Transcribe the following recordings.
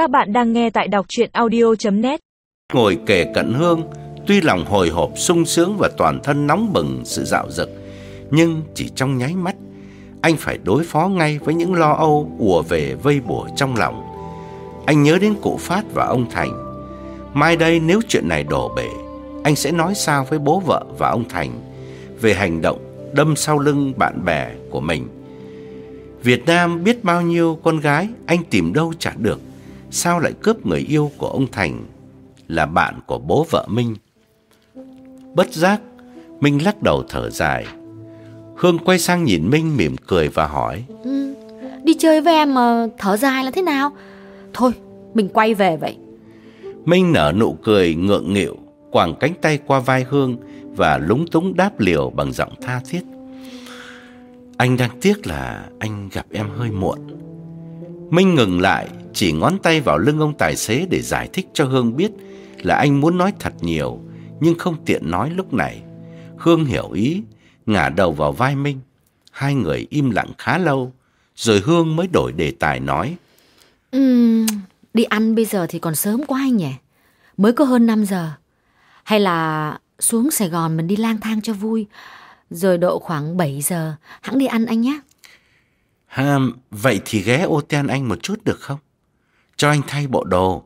Các bạn đang nghe tại đọc chuyện audio.net Ngồi kề cận Hương, tuy lòng hồi hộp sung sướng và toàn thân nóng bừng sự dạo dực, nhưng chỉ trong nháy mắt, anh phải đối phó ngay với những lo âu ùa về vây bùa trong lòng. Anh nhớ đến cụ Phát và ông Thành. Mai đây nếu chuyện này đổ bể, anh sẽ nói sao với bố vợ và ông Thành về hành động đâm sau lưng bạn bè của mình. Việt Nam biết bao nhiêu con gái anh tìm đâu chả được, sao lại cướp người yêu của ông Thành là bạn của bố vợ Minh. Bất giác, Minh lắc đầu thở dài. Hương quay sang nhìn Minh mỉm cười và hỏi. Ừ, đi chơi với em mà thở dài là thế nào? Thôi, mình quay về vậy. Minh nở nụ cười ngượng nghịu, quàng cánh tay qua vai Hương và lúng túng đáp liều bằng giọng tha thiết. Anh đang tiếc là anh gặp em hơi muộn. Minh ngừng lại, chỉ ngón tay vào lưng ông tài xế để giải thích cho Hương biết là anh muốn nói thật nhiều, nhưng không tiện nói lúc này. Hương hiểu ý, ngả đầu vào vai Minh. Hai người im lặng khá lâu, rồi Hương mới đổi đề tài nói. Ừm, đi ăn bây giờ thì còn sớm quá anh nhỉ? Mới có hơn 5 giờ. Hay là xuống Sài Gòn mình đi lang thang cho vui, rồi độ khoảng 7 giờ hãng đi ăn anh nhé. Ha, vậy thì ghé ô ten anh một chút được không? Cho anh thay bộ đồ,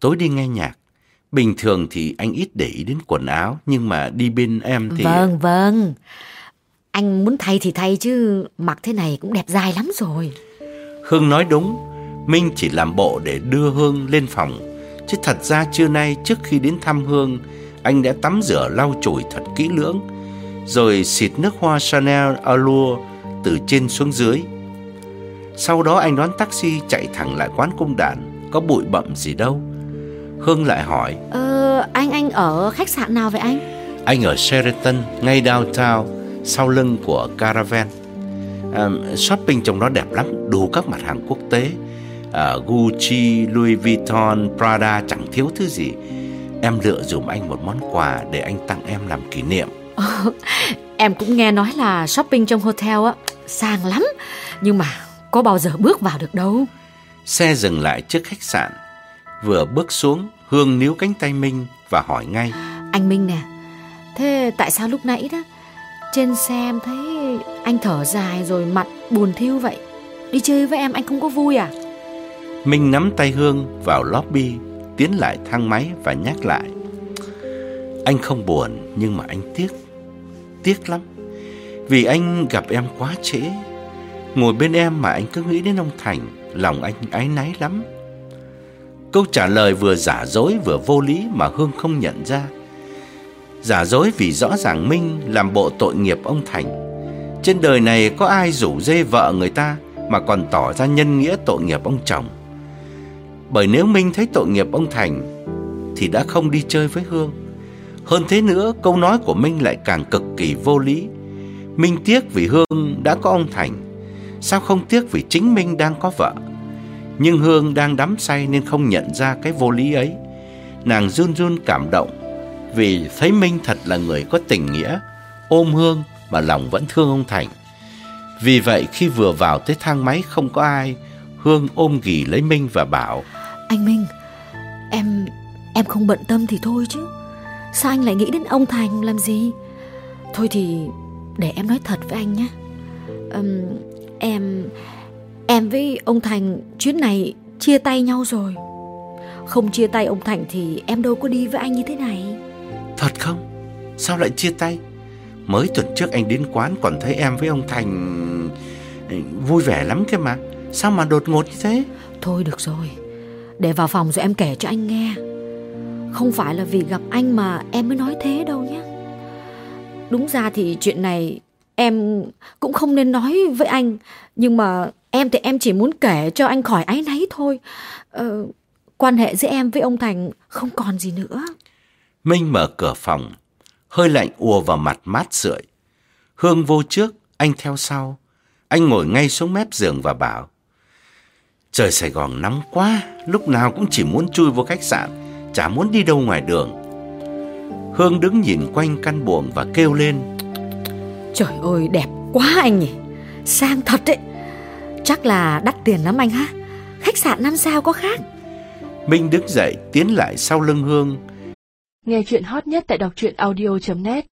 tối đi nghe nhạc. Bình thường thì anh ít để ý đến quần áo, nhưng mà đi bên em thì... Vâng, vâng. Anh muốn thay thì thay chứ mặc thế này cũng đẹp dài lắm rồi. Hương nói đúng, Minh chỉ làm bộ để đưa Hương lên phòng. Chứ thật ra trưa nay trước khi đến thăm Hương, anh đã tắm rửa lau chùi thật kỹ lưỡng, rồi xịt nước hoa Chanel Allure từ trên xuống dưới. Sau đó anh đón taxi chạy thẳng lại quán cung đàn, có bụi bậm gì đâu. Hương lại hỏi, Ờ, anh anh ở khách sạn nào vậy anh? anh ở Sheraton, ngay downtown, sau lưng của Caravan. À, shopping trong đó đẹp lắm, đủ các mặt hàng quốc tế. À, Gucci, Louis Vuitton, Prada chẳng thiếu thứ gì. Em lựa dùm anh một món quà để anh tặng em làm kỷ niệm. Em cũng nghe nói là shopping trong hotel á, sang lắm. Nhưng mà có bao giờ bước vào được đâu. Xe dừng lại trước khách sạn. Vừa bước xuống, Hương níu cánh tay Minh và hỏi ngay. Anh Minh nè, thế tại sao lúc nãy đó trên xe em thấy anh thở dài rồi mặt buồn thiu vậy? Đi chơi với em anh không có vui à? Minh nắm tay Hương vào lobby, tiến lại thang máy và nhắc lại. Anh không buồn nhưng mà anh tiếc, tiếc lắm. Vì anh gặp em quá trễ. Ngồi bên em mà anh cứ nghĩ đến ông Thành, lòng anh áy náy lắm. Câu trả lời vừa giả dối vừa vô lý mà Hương không nhận ra. Giả dối vì rõ ràng Minh làm bộ tội nghiệp ông Thành. Trên đời này có ai rủ dê vợ người ta mà còn tỏ ra nhân nghĩa tội nghiệp ông chồng. Bởi nếu Minh thấy tội nghiệp ông Thành thì đã không đi chơi với Hương. Hơn thế nữa, câu nói của Minh lại càng cực kỳ vô lý. Minh tiếc vì Hương đã có ông Thành, sao không tiếc vì chính Minh đang có vợ? Nhưng Hương đang đắm say nên không nhận ra cái vô lý ấy. Nàng run run cảm động vì thấy Minh thật là người có tình nghĩa, ôm Hương mà lòng vẫn thương ông Thành. Vì vậy khi vừa vào tới thang máy không có ai, Hương ôm ghì lấy Minh và bảo Anh Minh, em em không bận tâm thì thôi chứ. Sao anh lại nghĩ đến ông Thành làm gì? Thôi thì để em nói thật với anh nhé. Ừm, em em với ông Thành chuyến này chia tay nhau rồi. Không chia tay ông Thành thì em đâu có đi với anh như thế này. Thật không? Sao lại chia tay? Mới tuần trước anh đến quán còn thấy em với ông Thành ừ, vui vẻ lắm cơ mà. Sao mà đột ngột như thế? Thôi được rồi, để vào phòng rồi em kể cho anh nghe. Không phải là vì gặp anh mà em mới nói thế đâu nhé. Đúng ra thì chuyện này em cũng không nên nói với anh. Nhưng mà em thì em chỉ muốn kể cho anh khỏi áy náy thôi. Ờ, quan hệ giữa em với ông Thành không còn gì nữa. Minh mở cửa phòng, hơi lạnh ùa vào mặt mát rượi. Hương vô trước, anh theo sau. Anh ngồi ngay xuống mép giường và bảo Trời Sài Gòn nóng quá, lúc nào cũng chỉ muốn chui vô khách sạn, chả muốn đi đâu ngoài đường. Hương đứng nhìn quanh căn buồng và kêu lên Trời ơi đẹp quá anh nhỉ. Sang thật đấy. Chắc là đắt tiền lắm anh ha. Khách sạn năm sao có khác? Minh đứng dậy tiến lại sau lưng Hương. Nghe chuyện hot nhất tại đọc truyện audio.net